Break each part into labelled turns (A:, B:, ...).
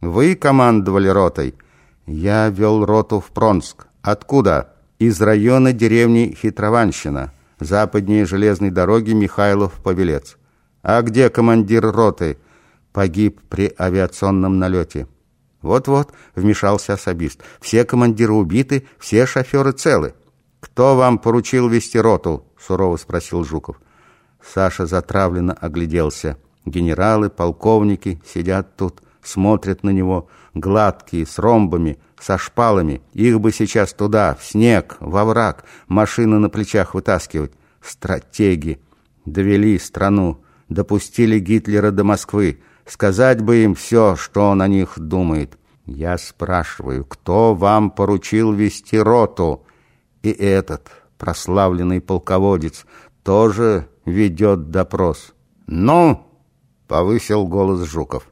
A: Вы командовали ротой? Я вел роту в Пронск. Откуда? Из района деревни Хитрованщина, западнее железной дороги Михайлов-Павелец. А где командир роты? Погиб при авиационном налете. Вот-вот, вмешался особист. Все командиры убиты, все шоферы целы. Кто вам поручил вести роту? Сурово спросил Жуков. Саша затравленно огляделся. Генералы, полковники сидят тут, смотрят на него, гладкие, с ромбами, со шпалами. Их бы сейчас туда, в снег, во враг, машины на плечах вытаскивать. Стратеги. Довели страну, допустили Гитлера до Москвы. Сказать бы им все, что он о них думает. Я спрашиваю, кто вам поручил вести роту? И этот прославленный полководец тоже ведет допрос. «Ну!» — повысил голос Жуков.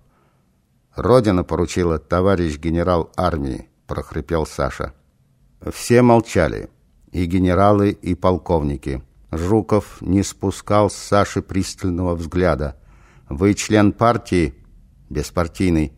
A: «Родина поручила товарищ генерал армии», — прохрипел Саша. Все молчали, и генералы, и полковники. Жуков не спускал с Саши пристального взгляда. «Вы член партии?» «Беспартийный».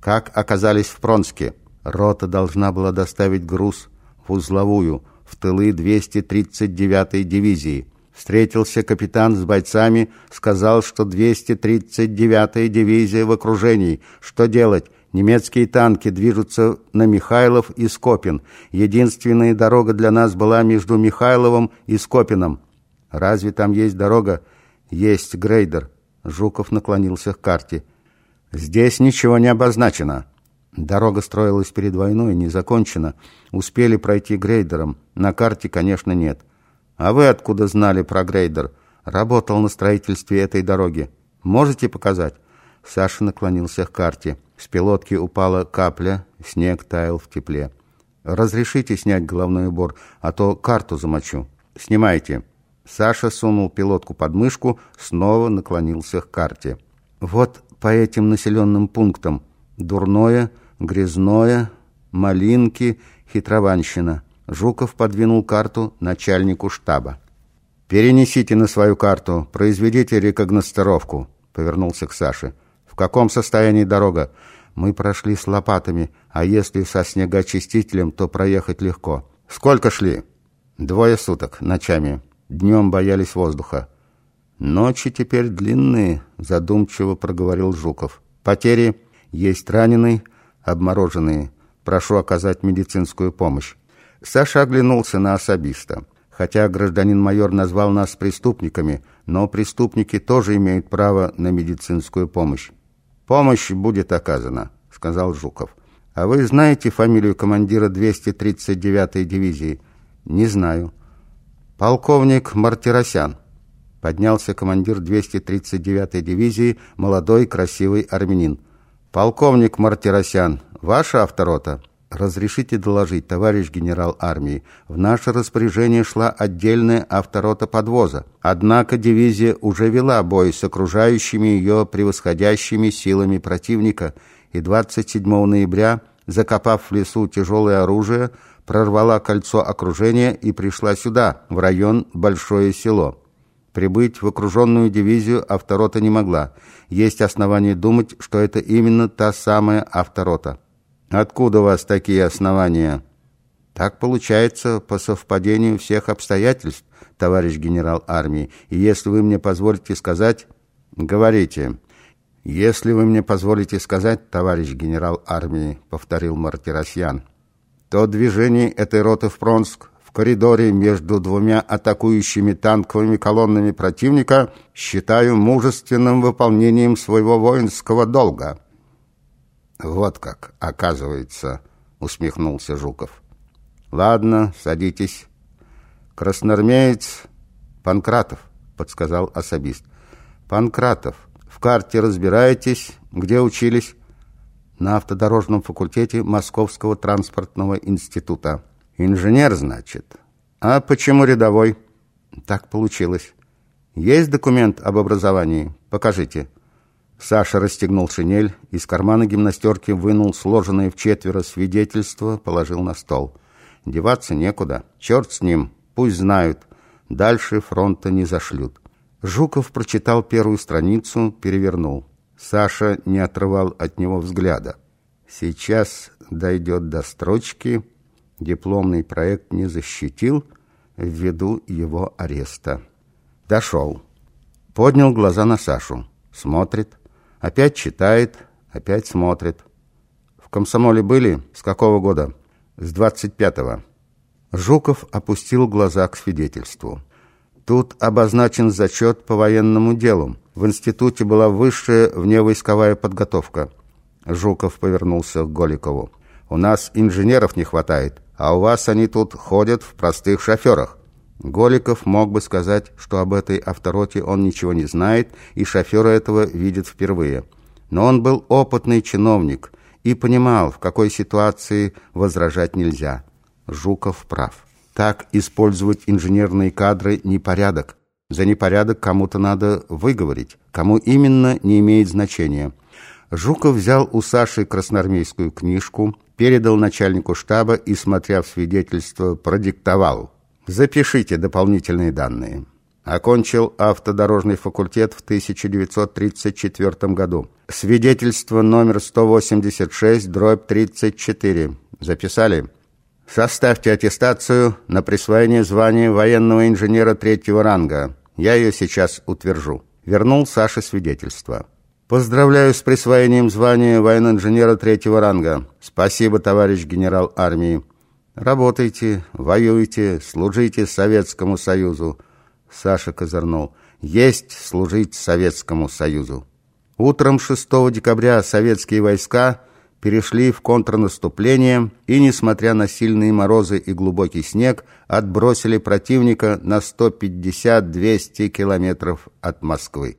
A: «Как оказались в Пронске?» «Рота должна была доставить груз в узловую, в тылы 239-й дивизии». Встретился капитан с бойцами, сказал, что 239-я дивизия в окружении. Что делать? Немецкие танки движутся на Михайлов и Скопин. Единственная дорога для нас была между Михайловым и Скопином. Разве там есть дорога? Есть грейдер. Жуков наклонился к карте. Здесь ничего не обозначено. Дорога строилась перед войной, не закончена. Успели пройти грейдером. На карте, конечно, нет. А вы откуда знали про грейдер? Работал на строительстве этой дороги. Можете показать? Саша наклонился к карте. С пилотки упала капля, снег таял в тепле. «Разрешите снять головной убор, а то карту замочу». «Снимайте». Саша сунул пилотку под мышку, снова наклонился к карте. «Вот по этим населенным пунктам. Дурное, Грязное, Малинки, Хитрованщина». Жуков подвинул карту начальнику штаба. «Перенесите на свою карту, произведите рекогностировку», — повернулся к Саше. «В каком состоянии дорога? Мы прошли с лопатами, а если со снегоочистителем, то проехать легко. Сколько шли?» «Двое суток, ночами. Днем боялись воздуха». «Ночи теперь длинные», — задумчиво проговорил Жуков. «Потери? Есть раненые, обмороженные. Прошу оказать медицинскую помощь». Саша оглянулся на особиста. Хотя гражданин-майор назвал нас преступниками, но преступники тоже имеют право на медицинскую помощь. «Помощь будет оказана», — сказал Жуков. «А вы знаете фамилию командира 239-й дивизии?» «Не знаю». «Полковник Мартиросян». Поднялся командир 239-й дивизии, молодой красивый армянин. «Полковник Мартиросян, ваша авторота?» «Разрешите доложить, товарищ генерал армии, в наше распоряжение шла отдельная авторота подвоза. Однако дивизия уже вела бой с окружающими ее превосходящими силами противника, и 27 ноября, закопав в лесу тяжелое оружие, прорвала кольцо окружения и пришла сюда, в район Большое село. Прибыть в окруженную дивизию авторота не могла. Есть основания думать, что это именно та самая авторота». Откуда у вас такие основания? Так получается по совпадению всех обстоятельств, товарищ генерал армии. И если вы мне позволите сказать, говорите. Если вы мне позволите сказать, товарищ генерал армии, повторил Мартиросьян, то движение этой роты в Пронск в коридоре между двумя атакующими танковыми колоннами противника считаю мужественным выполнением своего воинского долга. «Вот как, оказывается», — усмехнулся Жуков. «Ладно, садитесь». «Красноармеец Панкратов», — подсказал особист. «Панкратов, в карте разбираетесь? Где учились?» «На автодорожном факультете Московского транспортного института». «Инженер, значит?» «А почему рядовой?» «Так получилось». «Есть документ об образовании? Покажите». Саша расстегнул шинель, из кармана гимнастерки вынул сложенное в четверо свидетельство, положил на стол. Деваться некуда. Черт с ним, пусть знают. Дальше фронта не зашлют. Жуков прочитал первую страницу, перевернул. Саша не отрывал от него взгляда. Сейчас дойдет до строчки «Дипломный проект не защитил ввиду его ареста». Дошел. Поднял глаза на Сашу. Смотрит. Опять читает, опять смотрит. В комсомоле были? С какого года? С двадцать пятого. Жуков опустил глаза к свидетельству. Тут обозначен зачет по военному делу. В институте была высшая вневойсковая подготовка. Жуков повернулся к Голикову. «У нас инженеров не хватает, а у вас они тут ходят в простых шоферах». Голиков мог бы сказать, что об этой автороте он ничего не знает, и шофера этого видит впервые. Но он был опытный чиновник и понимал, в какой ситуации возражать нельзя. Жуков прав. Так использовать инженерные кадры – непорядок. За непорядок кому-то надо выговорить. Кому именно, не имеет значения. Жуков взял у Саши красноармейскую книжку, передал начальнику штаба и, смотря в свидетельство, продиктовал. «Запишите дополнительные данные». Окончил автодорожный факультет в 1934 году. Свидетельство номер 186, дробь 34. Записали? Составьте аттестацию на присвоение звания военного инженера третьего ранга. Я ее сейчас утвержу. Вернул Саше свидетельство. Поздравляю с присвоением звания военного инженера третьего ранга. Спасибо, товарищ генерал армии. Работайте, воюйте, служите Советскому Союзу. Саша козырнул. Есть служить Советскому Союзу. Утром 6 декабря советские войска перешли в контрнаступление и, несмотря на сильные морозы и глубокий снег, отбросили противника на 150-200 километров от Москвы.